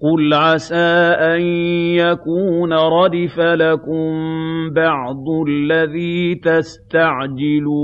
قُلْ عَسَىٰ أَن يَكُونَ رَدِفَ لَكُم بَعْضُ الَّذِي تَسْتَعْجِلُونَ